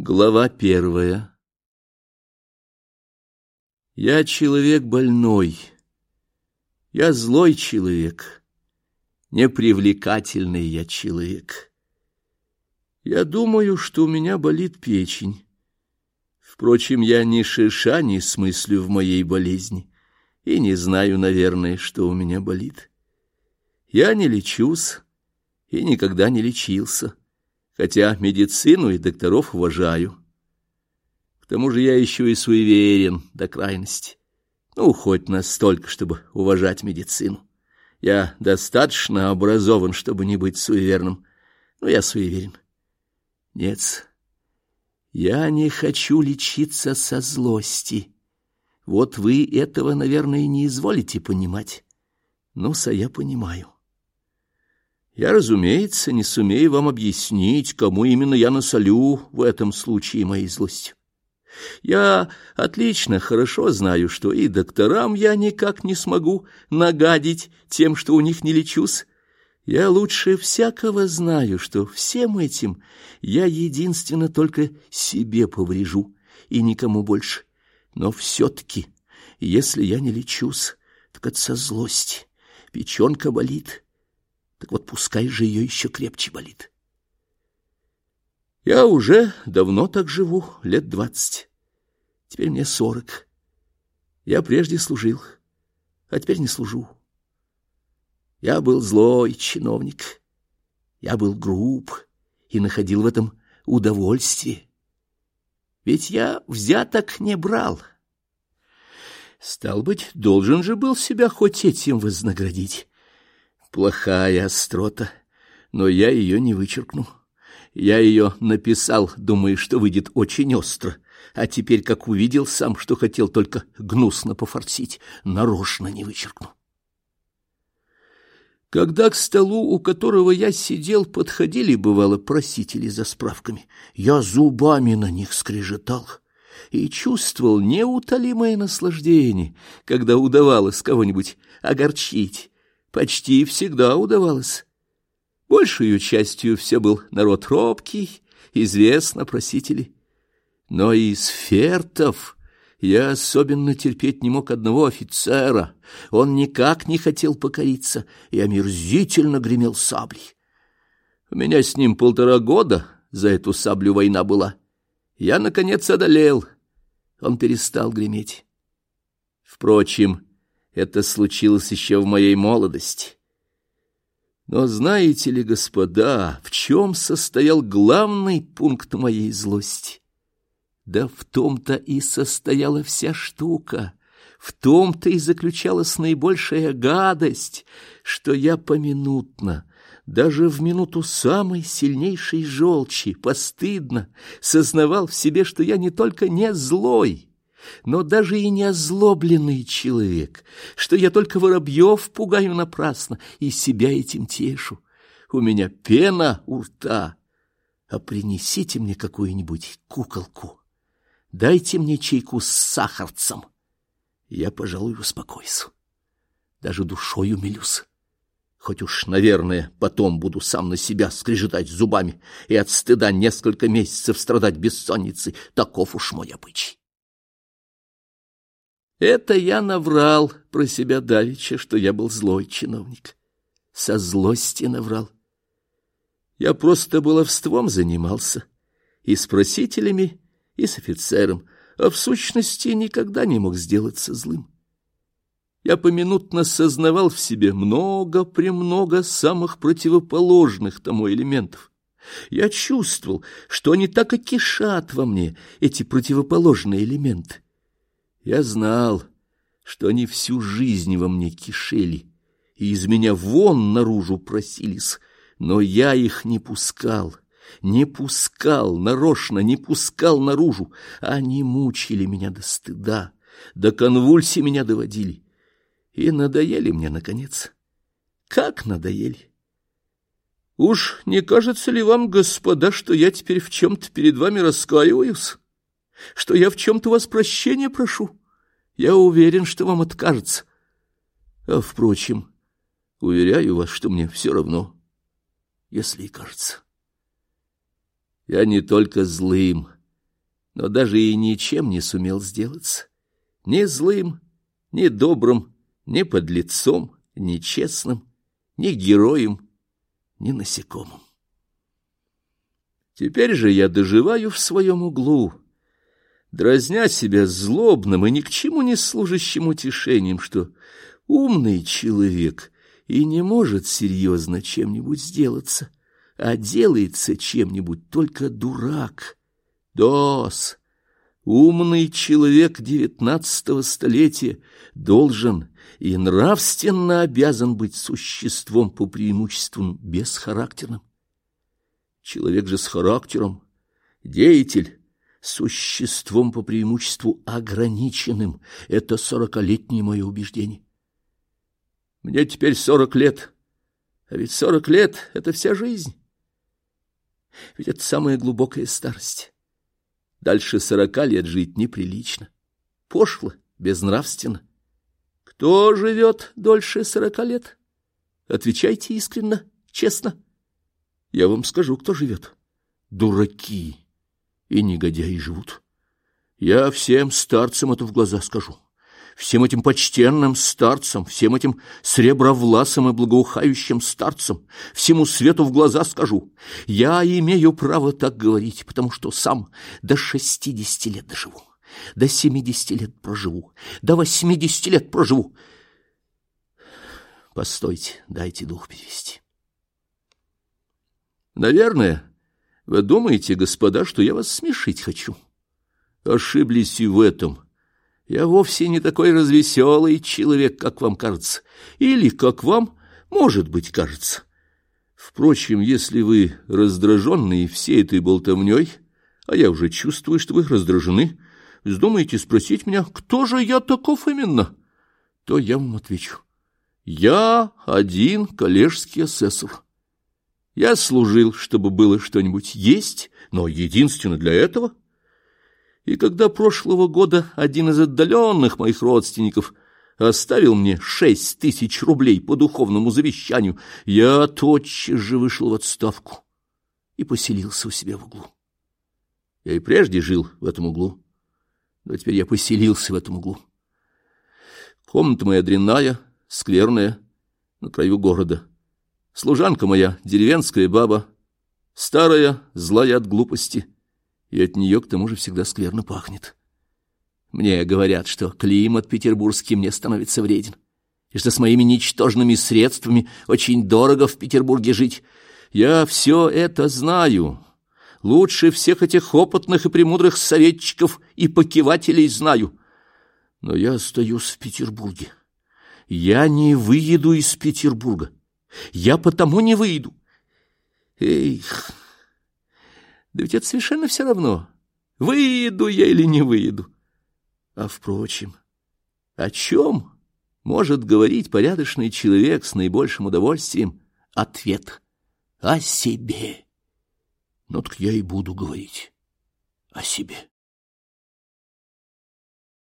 Глава первая Я человек больной, я злой человек, непривлекательный я человек. Я думаю, что у меня болит печень. Впрочем, я ни шиша не смыслю в моей болезни и не знаю, наверное, что у меня болит. Я не лечусь и никогда не лечился хотя медицину и докторов уважаю. К тому же я еще и суеверен до крайности. Ну, хоть настолько, чтобы уважать медицину. Я достаточно образован, чтобы не быть суеверным, но я суеверен. Нет, я не хочу лечиться со злости. Вот вы этого, наверное, не изволите понимать. Ну-са я понимаю. Я, разумеется, не сумею вам объяснить, кому именно я насолю в этом случае моей злостью. Я отлично, хорошо знаю, что и докторам я никак не смогу нагадить тем, что у них не лечусь. Я лучше всякого знаю, что всем этим я единственно только себе поврежу и никому больше. Но все-таки, если я не лечусь, так это со злости. Печенка болит, так вот пускай же ее еще крепче болит. Я уже давно так живу, лет двадцать. Теперь мне сорок. Я прежде служил, а теперь не служу. Я был злой чиновник. Я был груб и находил в этом удовольствие. Ведь я взяток не брал. Стал быть, должен же был себя хоть этим вознаградить. Плохая острота, но я ее не вычеркну. Я ее написал, думая, что выйдет очень остро, а теперь, как увидел сам, что хотел только гнусно пофорсить, нарочно не вычеркну. Когда к столу, у которого я сидел, подходили, бывало, просители за справками, я зубами на них скрежетал и чувствовал неутолимое наслаждение, когда удавалось кого-нибудь огорчить, почти всегда удавалось. Большую частью все был народ робкий, известно просители. Но из фертов я особенно терпеть не мог одного офицера. Он никак не хотел покориться и омерзительно гремел саблей. У меня с ним полтора года за эту саблю война была. Я, наконец, одолел. Он перестал греметь. Впрочем, это случилось еще в моей молодости. Но знаете ли, господа, в чем состоял главный пункт моей злости? Да в том-то и состояла вся штука, в том-то и заключалась наибольшая гадость, что я поминутно, даже в минуту самой сильнейшей желчи, постыдно сознавал в себе, что я не только не злой, но даже и не озлобленный человек, что я только воробьев пугаю напрасно и себя этим тешу. У меня пена у рта, а принесите мне какую-нибудь куколку. Дайте мне чайку с сахарцем. Я, пожалуй, успокоюсь. Даже душой умилюсь. Хоть уж, наверное, потом буду сам на себя скрежетать зубами и от стыда несколько месяцев страдать бессонницей. Таков уж мой обычай. Это я наврал про себя давеча, что я был злой чиновник. Со злости наврал. Я просто баловством занимался. И с просителями, и с офицером. А в сущности никогда не мог сделаться злым. Я поминутно сознавал в себе много-премного самых противоположных тому элементов. Я чувствовал, что они так и кишат во мне, эти противоположные элементы. Я знал, что они всю жизнь во мне кишели и из меня вон наружу просились, но я их не пускал, не пускал, нарочно не пускал наружу. Они мучили меня до стыда, до конвульсий меня доводили и надоели мне, наконец. Как надоели! Уж не кажется ли вам, господа, что я теперь в чем-то перед вами раскаиваюсь? что я в чем-то вас прощения прошу. Я уверен, что вам откажется. А, впрочем, уверяю вас, что мне все равно, если и кажется. Я не только злым, но даже и ничем не сумел сделаться. Ни злым, ни добрым, ни подлецом, ни честным, ни героем, ни насекомым. Теперь же я доживаю в своем углу, дразня себя злобным и ни к чему не служащим утешением, что умный человек и не может серьезно чем-нибудь сделаться, а делается чем-нибудь только дурак. Дос, умный человек девятнадцатого столетия должен и нравственно обязан быть существом по преимуществу бесхарактерным. Человек же с характером, деятель, существом по преимуществу ограниченным. Это сорокалетнее мое убеждение. Мне теперь сорок лет, а ведь сорок лет — это вся жизнь. Ведь это самая глубокая старость. Дальше сорока лет жить неприлично, пошло, безнравственно. Кто живет дольше сорока лет? Отвечайте искренно, честно. Я вам скажу, кто живет. Дураки и негодяи живут. Я всем старцам это в глаза скажу. Всем этим почтенным старцам, всем этим сребровласым и благоухающим старцам, всему свету в глаза скажу. Я имею право так говорить, потому что сам до шестидесяти лет доживу, до семидесяти лет проживу, до восьмидесяти лет проживу. Постойте, дайте дух перевести. Наверное, вы думаете, господа, что я вас смешить хочу. Ошиблись и в этом. Я вовсе не такой развеселый человек, как вам кажется. Или, как вам, может быть, кажется. Впрочем, если вы раздраженные всей этой болтовней, а я уже чувствую, что вы раздражены, вздумаете спросить меня, кто же я таков именно, то я вам отвечу. Я один коллежский асессор. Я служил, чтобы было что-нибудь есть, но единственно для этого. И когда прошлого года один из отдаленных моих родственников оставил мне шесть тысяч рублей по духовному завещанию, я тотчас же вышел в отставку и поселился у себя в углу. Я и прежде жил в этом углу, но теперь я поселился в этом углу. Комната моя дрянная, скверная, на краю города. Служанка моя, деревенская баба, старая, злая от глупости, и от нее к тому же всегда скверно пахнет. Мне говорят, что климат петербургский мне становится вреден, и что с моими ничтожными средствами очень дорого в Петербурге жить. Я все это знаю. Лучше всех этих опытных и премудрых советчиков и покивателей знаю. Но я остаюсь в Петербурге. Я не выеду из Петербурга. Я потому не выйду. Эх, да ведь это совершенно все равно, выйду я или не выйду. А, впрочем, о чем может говорить порядочный человек с наибольшим удовольствием? Ответ — о себе. Ну так я и буду говорить о себе.